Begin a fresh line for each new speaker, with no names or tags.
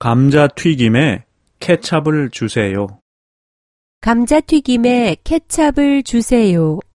감자튀김에 케찹을 주세요.
감자튀김에 케찹을 주세요.